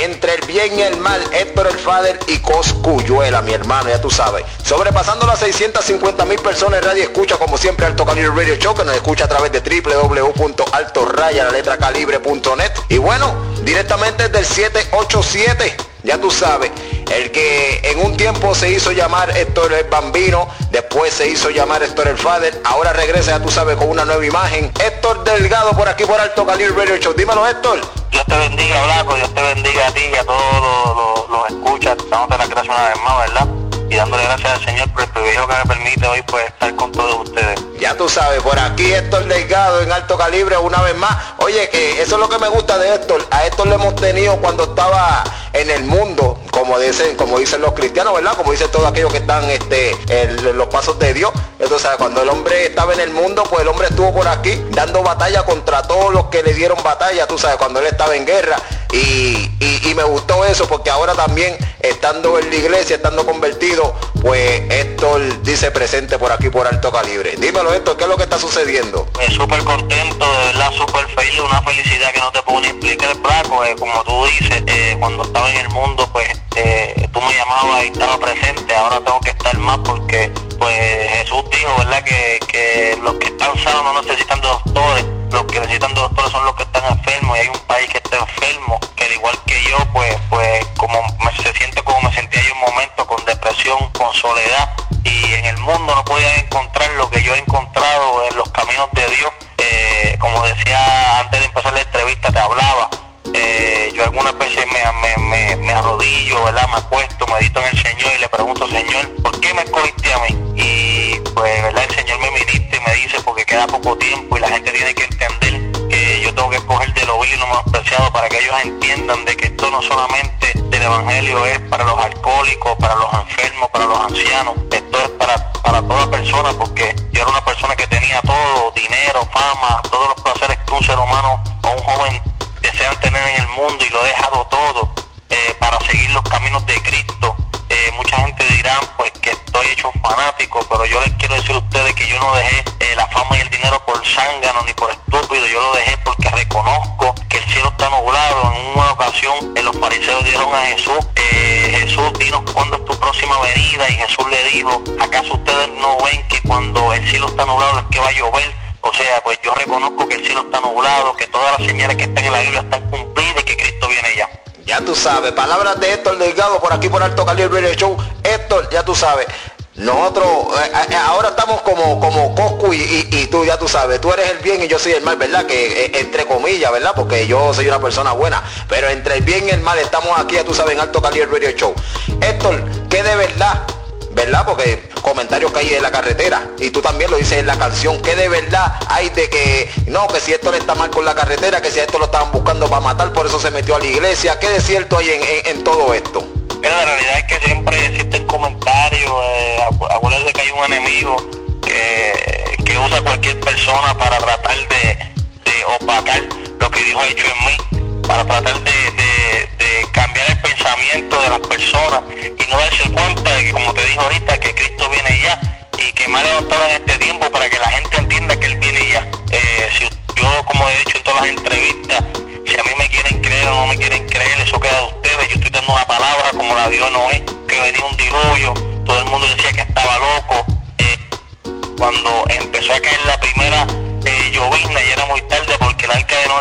entre el bien y el mal, Héctor el Fader y Coscuyuela, mi hermano, ya tú sabes. Sobrepasando las 650 mil personas en radio escucha, como siempre, Alto Calibre Radio Show, que nos escucha a través de www.altorraya, la letra calibre.net. Y bueno, directamente del 787, ya tú sabes. El que en un tiempo se hizo llamar Héctor el Bambino, después se hizo llamar Héctor el Fader, ahora regresa, ya tú sabes, con una nueva imagen. Héctor Delgado por aquí por Alto Calibre Radio Show. Dímelo, Héctor. Dios te bendiga, Blanco, Dios te bendiga a ti y a todos los, los, escuchas, dándote las gracias una vez más, ¿verdad? Y dándole gracias al Señor por el privilegio que me permite hoy pues estar con todos ustedes. Ya tú sabes, por aquí Héctor Delgado en alto calibre una vez más. Oye, que eso es lo que me gusta de Héctor. A Héctor le hemos tenido cuando estaba en el mundo, como dicen, como dicen los cristianos, ¿verdad? Como dicen todos aquellos que están este, en los pasos de Dios. Entonces, cuando el hombre estaba en el mundo, pues el hombre estuvo por aquí dando batalla contra todos los que le dieron batalla, tú sabes, cuando él estaba en guerra. Y, y, me gustó eso porque ahora también estando en la iglesia, estando convertido, pues Héctor dice presente por aquí por alto calibre. Dímelo Héctor, ¿qué es lo que está sucediendo? Pues súper contento, de verdad, súper feliz, una felicidad que no te puedo ni explicar, Blanco, eh, como tú dices, eh, cuando estaba en el mundo, pues eh, tú me llamabas y estaba presente, ahora tengo que estar más porque pues Jesús dijo, ¿verdad? Que, que los que están sanos no necesitan de doctores, los que necesitan de doctores son los que están enfermos y hay un país que con soledad y en el mundo no podía encontrar lo que yo he encontrado en los caminos de Dios. Eh, como decía antes de empezar la entrevista, te hablaba. Eh, yo algunas veces me, me, me, arrodillo, ¿verdad? Me acuesto, medito en el Señor y le pregunto, Señor, ¿por qué me escogiste a mí? Y pues, ¿verdad? El Señor me ministra y me dice, porque queda poco tiempo y la gente tiene que entender que yo tengo que escoger de lo vil y lo menospreciado para que ellos entiendan de que esto no solamente del Evangelio es para los alcohólicos, para los enfermos, para los ancianos, esto es para, para toda persona, porque yo era una persona que tenía todo, dinero, fama, todos los placeres que un ser humano o un joven desean tener en el mundo y lo he dejado todo eh, para seguir los caminos de Cristo. Eh, mucha gente dirá pues que estoy hecho fanático, pero yo les quiero decir a ustedes que yo no dejé eh, la dinero por zángano ni por estúpido, yo lo dejé porque reconozco que el cielo está nublado. En una ocasión los fariseos dieron a Jesús, Jesús dinos cuándo es tu próxima venida y Jesús le dijo, ¿acaso ustedes no ven que cuando el cielo está nublado es que va a llover? O sea, pues yo reconozco que el cielo está nublado, que todas las señales que están en la Biblia están cumplidas y que Cristo viene ya. Ya tú sabes, palabras de Héctor Delgado por aquí por Alto Calibre Show. Héctor, ya tú sabes. Nosotros eh, eh, ahora estamos como, como ya tú sabes, tú eres el bien y yo soy el mal, ¿verdad? Que eh, entre comillas, ¿verdad? Porque yo soy una persona buena. Pero entre el bien y el mal estamos aquí, ya tú sabes, en Alto Calibre Radio Show. Héctor, ¿qué de verdad ¿verdad? Porque comentarios que hay en la carretera, y tú también lo dices en la canción, que de verdad hay de que, no, que si esto le está mal con la carretera, que si esto lo estaban buscando para matar, por eso se metió a la iglesia, ¿qué de cierto hay en, todo esto? Pero la realidad es que siempre existen comentarios, eh, acuérdense que hay un enemigo que, usa cualquier persona para tratar de, de opacar lo que Dios ha hecho en mí, para tratar de, cambiar el pensamiento de las personas y no darse cuenta de que, como te dijo ahorita, que Cristo viene ya y que me ha levantado en este tiempo para que la gente entienda que Él viene ya. Eh, si yo, como he dicho en todas las entrevistas, si a mí me quieren creer o no me quieren creer, eso queda de ustedes. Yo estoy dando una palabra como la dio Noé, que venía un diluvio, todo el mundo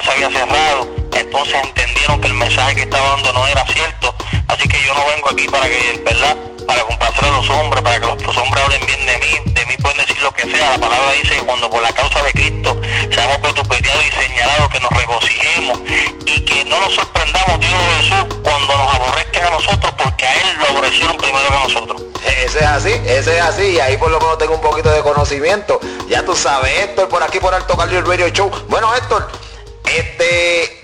se había cerrado, entonces entendieron que el mensaje que estaba dando no era cierto. Así que yo no vengo aquí para que, ¿verdad? Para complacer a los hombres, para que los, hombres hablen bien de mí, de mí pueden decir lo que sea. La palabra dice que cuando por la causa de Cristo seamos petupediados y señalados, que nos regocijemos y que no nos sorprendamos, Dios Jesús, cuando nos aborrezcan a nosotros, porque a Él lo aborrecieron primero que a nosotros. Ese es así, ese es así, y ahí por lo menos tengo un poquito de conocimiento. Ya tú sabes, Héctor, por aquí por Alto el Radio Show. Bueno, Héctor, este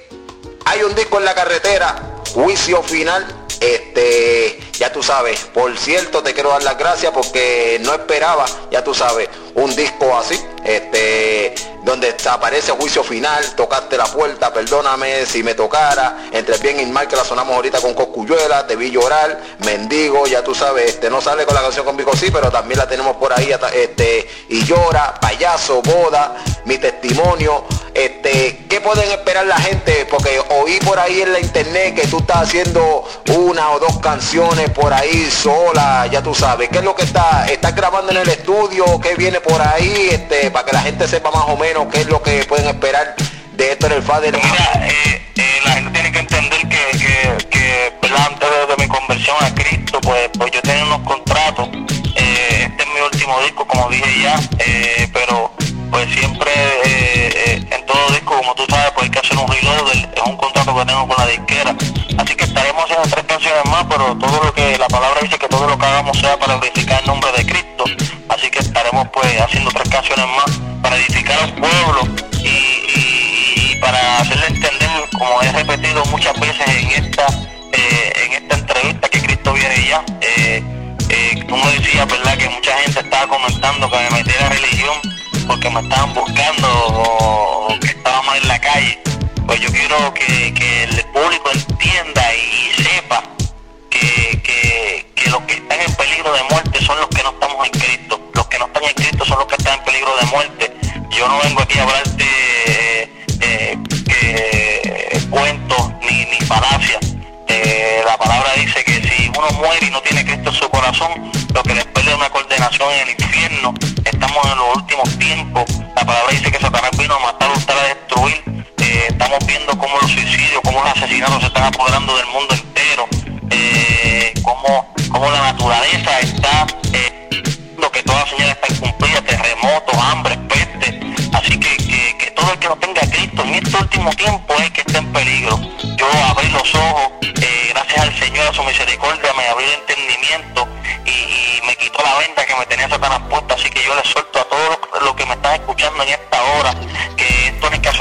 hay un disco en la carretera, juicio final. Este, ya tú sabes, por cierto, te quiero dar las gracias porque no esperaba, ya tú sabes, un disco así, este, donde aparece juicio final, tocaste la puerta, perdóname si me tocara, entre bien y mal que la sonamos ahorita con Coscuyuela, te vi llorar, mendigo, ya tú sabes, este, no sale con la canción con Vico sí, pero también la tenemos por ahí, este, y llora, payaso, boda, mi testimonio, este, ¿qué pueden esperar la gente? Porque oí por ahí en la internet que tú estás haciendo una o dos canciones por ahí sola, ya tú sabes. ¿Qué es lo que está? ¿Estás grabando en el estudio? ¿Qué viene por ahí? Este, para que la gente sepa más o menos qué es lo que pueden esperar de esto en el Fader. Mira, eh, eh, la gente tiene que entender que, tengo con la disquera. Así que estaremos haciendo tres canciones más, pero todo lo que la palabra dice que todo lo que hagamos sea para verificar el nombre de Cristo. Así que estaremos pues haciendo tres canciones más para edificar al pueblo y, para hacerle entender, como he repetido muchas veces en esta eh, en esta entrevista, que Cristo viene ya. Eh, eh, tú me ¿verdad?, que mucha gente estaba comentando que me metiera religión porque me estaban buscando o, que estaba mal en la calle. Pues yo quiero que, el público entienda y sepa que, que, que los que están en peligro de muerte son los que no estamos en Cristo. Los que no están en Cristo son los que están en peligro de muerte. Yo no vengo aquí a hablarte eh, eh, cuentos ni, ni falacias. Eh, la palabra dice que si uno muere y no tiene Cristo en su corazón, lo que después de una condenación en el infierno, estamos en los últimos tiempos. La palabra dice que Satanás vino a matar, a destruir. Viendo cómo los suicidios, cómo los asesinatos se están apoderando del mundo entero. cómo, cómo la naturaleza está lo que toda señal está incumplida, terremotos, hambre, peste. Así que, que, todo el que no tenga Cristo en este último tiempo es que está en peligro. Yo abrí los ojos, eh, gracias al Señor, a su misericordia, me abrí el entendimiento y, me quitó la venda que me tenía Satanás puesta. Así que yo le suelto a todos los que me están escuchando en esta hora, que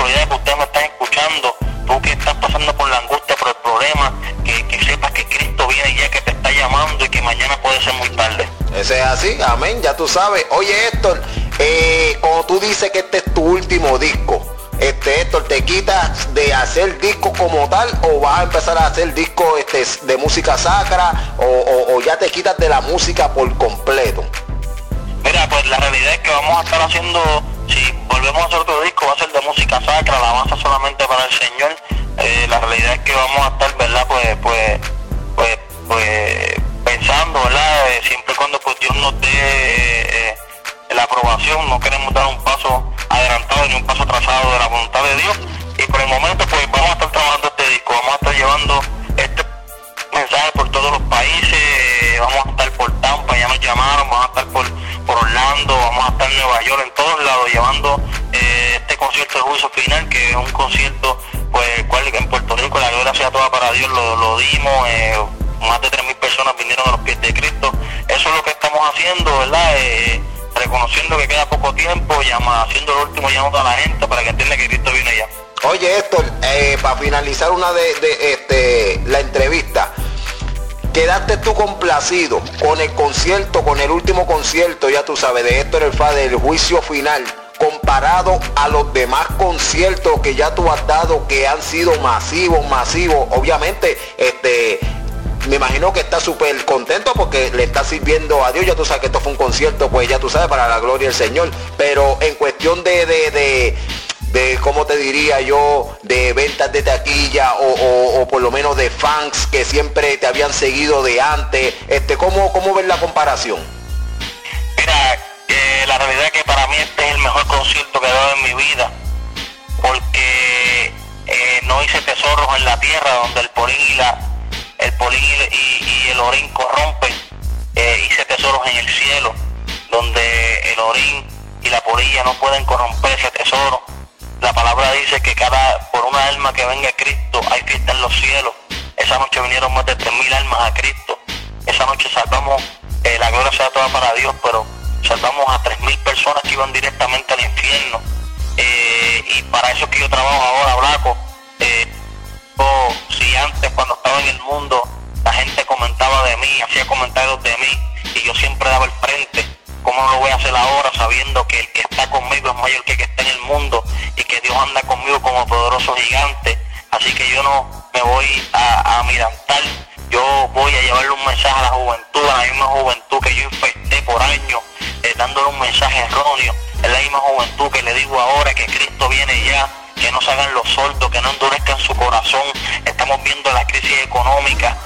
casualidad que ustedes me están escuchando, tú que estás pasando por la angustia, por el problema, que, que sepas que Cristo viene ya, que te está llamando y que mañana puede ser muy tarde. Ese es así, amén, ya tú sabes. Oye Héctor, eh, como tú dices que este es tu último disco, este Héctor, ¿te quitas de hacer disco como tal o vas a empezar a hacer disco este, de música sacra o, ya te quitas de la música por completo? Mira, pues la realidad es que vamos a estar haciendo, si volvemos a hacer otro disco, va a ser de música sacra, la masa solamente para el Señor. Eh, la realidad es que vamos a estar, ¿verdad? Pues, pues, pues, pues pensando, ¿verdad? Eh, siempre cuando pues Dios nos dé eh, la aprobación, no queremos dar un paso adelantado ni un paso atrasado de la voluntad de Dios. Y por el momento pues vamos a estar trabajando este disco, vamos a estar llevando este mensaje por todos los países, vamos a estar por Tampa, ya nos llamaron, vamos a estar por Orlando, vamos a estar en Nueva York, en todos lados, llevando eh, este concierto de juicio final, que es un concierto pues el cual en Puerto Rico la sea toda para Dios, lo, dimos, más de 3.000 personas vinieron a los pies de Cristo. Eso es lo que estamos haciendo, ¿verdad? Eh, reconociendo que queda poco tiempo, llama, haciendo el último llamado a la gente para que entienda que Cristo viene ya. Oye Héctor, eh, para finalizar una de, este, la entrevista, quedaste tú complacido con el concierto, con el último concierto, ya tú sabes, de Héctor el Fade, del juicio final, comparado a los demás conciertos que ya tú has dado, que han sido masivos, masivos. Obviamente, este, me imagino que está súper contento porque le está sirviendo a Dios. Ya tú sabes que esto fue un concierto, pues ya tú sabes, para la gloria del Señor. Pero en cuestión de, de, de ¿cómo te diría yo? De ventas de taquilla o, por lo menos de fans que siempre te habían seguido de antes. Este, ¿cómo, cómo ves la comparación? Mira, eh, la realidad es que para mí este es el mejor concierto que he dado en mi vida. Porque eh, no hice tesoros en la tierra donde el porín y el polín y, el orín corrompen, eh, hice tesoros en el cielo, donde el orín y la polilla no pueden corromper ese tesoro. La palabra dice que cada, por una alma que venga a Cristo, hay fiesta en los cielos. Esa noche vinieron más de 3.000 almas a Cristo. Esa noche salvamos, eh, la gloria sea toda para Dios, pero salvamos a 3.000 personas que iban directamente al infierno. Eh, y para eso que yo trabajo ahora, Blanco, si antes cuando estaba en el mundo la gente comentaba de mí, hacía comentarios de mí y yo siempre daba el frente, ¿cómo lo voy a hacer ahora sabiendo que el que está conmigo es mayor que que está en el mundo y que Dios anda conmigo como poderoso gigante? Así que yo no me voy a, a mirantar, yo voy a llevarle un mensaje a la juventud, a la misma juventud que yo infecté por años, eh, dándole un mensaje erróneo. Es la misma juventud que le digo ahora que Cristo viene ya que no se hagan los sordos, que no endurezcan su corazón. Estamos viendo la crisis económica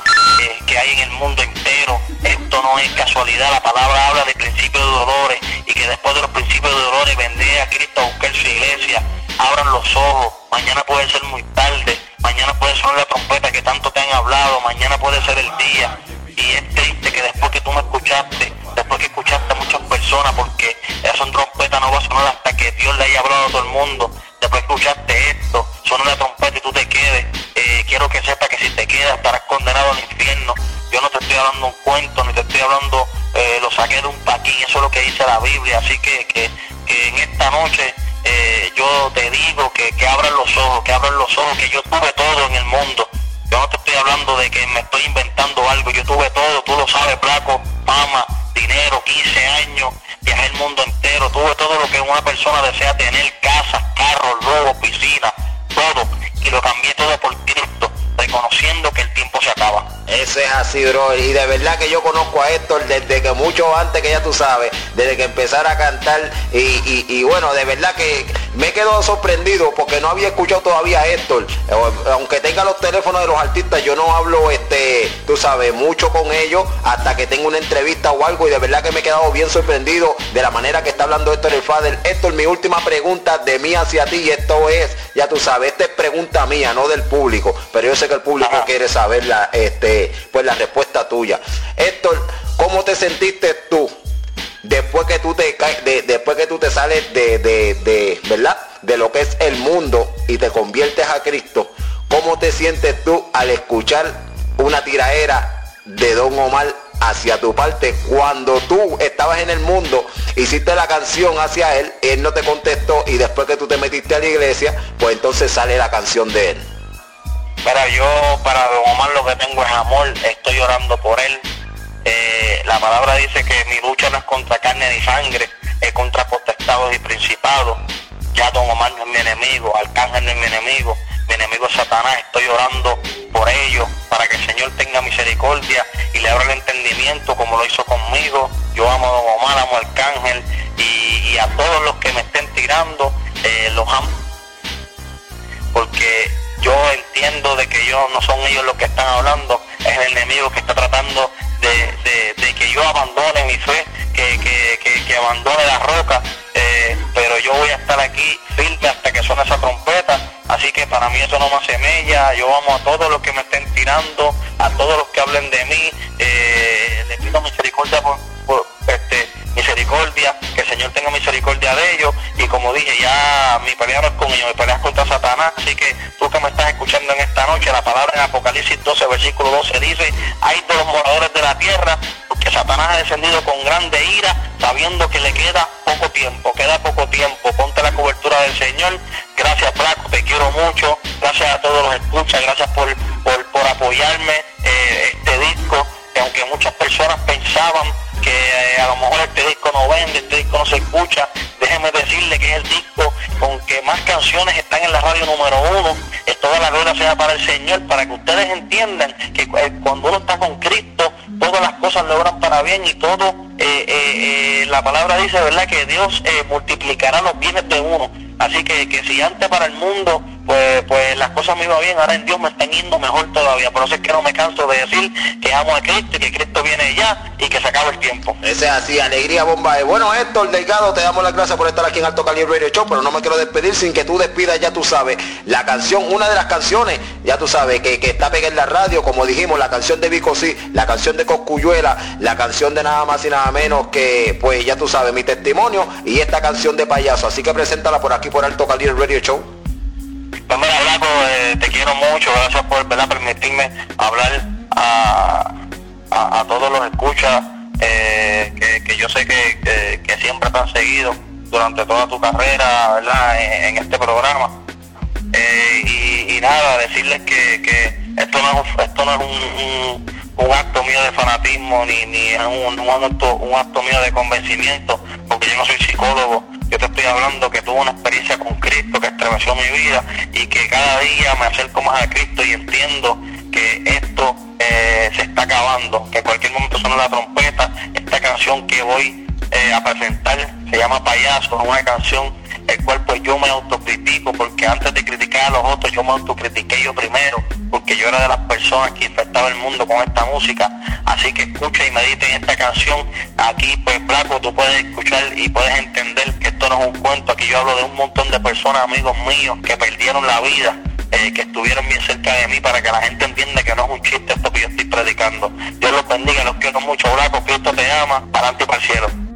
eh, que hay en el mundo entero. Esto no es casualidad, la palabra habla de principios de dolores y que después de los principios de dolores vendré a Cristo a buscar su iglesia. Abran los ojos, mañana puede ser muy tarde, mañana puede ser la trompeta que tanto te han hablado, mañana puede ser el día. Y es triste que después que tú me escuchaste, después que escuchaste a muchas personas, porque esa trompeta no va a sonar hasta que Dios le haya hablado a todo el mundo, después que escuchaste esto, suena la trompeta y tú te quedes, eh, quiero que sepas que si te quedas estarás condenado al infierno. Yo no te estoy hablando un cuento, ni te estoy hablando, eh, lo saqué de un paquín, eso es lo que dice la Biblia, así que, que, en esta noche eh, yo te digo que, que abran los ojos, que abran los ojos, que yo tuve todo en el mundo. Yo no te estoy hablando de que me estoy inventando algo, yo tuve todo, tú lo sabes, Blanco, fama, dinero, 15 años, viajé el mundo entero, tuve todo lo que una persona desea tener, casas, carros, lobos, piscinas, todo, y lo cambié todo por Cristo, reconociendo que el tiempo se acaba. Ese es así, bro. Y de verdad que yo conozco a Héctor desde que mucho antes que ya tú sabes, desde que empezara a cantar. Y, bueno, de verdad que me quedo sorprendido porque no había escuchado todavía a Héctor. Aunque tenga los teléfonos de los artistas, yo no hablo, este, tú sabes, mucho con ellos hasta que tenga una entrevista o algo. Y de verdad que me he quedado bien sorprendido de la manera que está hablando Héctor el Fader. Héctor, mi última pregunta de mí hacia ti, y esto es, ya tú sabes, esta es pregunta mía, no del público. Pero yo sé que el público quiere saberla, este pues la respuesta tuya. Héctor, ¿cómo te sentiste tú después que tú te después que tú te sales de, de, ¿verdad? De lo que es el mundo y te conviertes a Cristo? ¿Cómo te sientes tú al escuchar una tiraera de Don Omar hacia tu parte cuando tú estabas en el mundo, hiciste la canción hacia él, él no te contestó y después que tú te metiste a la iglesia, pues entonces sale la canción de él. Mira, yo para Don Omar lo que tengo es amor, estoy orando por él. La palabra dice que mi lucha no es contra carne ni sangre, es contra potestados y principados. Ya Don Omar no es mi enemigo, Arcángel no es mi enemigo, mi enemigo es Satanás, estoy orando por ellos, para que el Señor tenga misericordia y le abra el entendimiento como lo hizo conmigo. Yo amo a Don Omar, amo a Arcángel y, a todos los que me estén tirando, eh, los amo. Porque yo entiendo de que yo no son ellos los que están hablando, es el enemigo que está tratando de, que yo abandone mi fe, que, que, abandone la roca, eh, pero yo voy a estar aquí firme hasta que suene esa trompeta, así que para mí eso no me hace mella, yo amo a todos los que me estén tirando, a todos los que hablen de mí, eh, les pido misericordia por este, misericordia, que el Señor tenga misericordia de ellos. Y como dije ya mi pelea no es con ellos, mi pelea es contra Satanás, así que tú que me estás escuchando en esta noche, la palabra en Apocalipsis 12, versículo 12 dice, hay de los moradores de la tierra, porque Satanás ha descendido con grande ira, sabiendo que le queda poco tiempo, queda poco tiempo, ponte la cobertura del Señor, gracias Flaco, te quiero mucho, gracias a todos los escuchas, gracias por, por, apoyarme eh, este disco, que aunque muchas personas pensaban que eh, a lo mejor este disco no vende, este disco no se escucha, déjeme decirle que es el disco con que más canciones están en la radio número uno, es toda la gloria sea para el Señor, para que ustedes entiendan que eh, cuando uno está con Cristo, todas las cosas logran para bien y todo, eh, la palabra dice, ¿verdad? Que Dios multiplicará los bienes de uno. Así que, que si antes para el mundo pues, pues las cosas me iban bien, ahora en Dios me están yendo mejor todavía. Por eso es que no me canso de decir que amo a Cristo y que Cristo viene ya y que se acaba el tiempo. Ese es así, alegría, bomba. Bueno, Héctor Delgado, te damos las gracias por estar aquí en Alto Calibre Radio Show, pero no me quiero despedir sin que tú despidas, ya tú sabes, la canción, una de las canciones, ya tú sabes, que, está pegada en la radio, como dijimos, la canción de Vico sí, la canción de Coscuyuela, la canción de nada más y nada menos que, pues ya tú sabes, mi testimonio y esta canción de payaso. Así que preséntala por aquí por Alto Calibre Radio Show. Pues mira, Blanco, eh, te quiero mucho, gracias por permitirme hablar a, a, todos los escuchas eh, que, yo sé que, que, siempre te han seguido durante toda tu carrera ¿verdad? En, este programa. Eh, y, nada, decirles que, que esto no es, esto no es un, un, acto mío de fanatismo ni, ni es un, un, acto, un acto mío de convencimiento, porque yo no soy psicólogo yo te estoy hablando que tuve una experiencia con Cristo que estremeció mi vida y que cada día me acerco más a Cristo y entiendo que esto eh, se está acabando, que en cualquier momento suena la trompeta. Esta canción que voy eh, a presentar se llama Payaso, es una canción el cual pues yo me autocritico, porque antes de criticar a los otros yo me autocritiqué yo primero, porque yo era de las personas que infectaba el mundo con esta música. Así que escucha y medita en esta canción. Aquí pues Blanco tú puedes escuchar y puedes entender que esto no es un cuento, aquí yo hablo de un montón de personas, amigos míos, que perdieron la vida eh, que estuvieron bien cerca de mí para que la gente entienda que no es un chiste esto que yo estoy predicando. Dios los bendiga, los quiero mucho, Blanco, Cristo te ama, para adelante y para el cielo.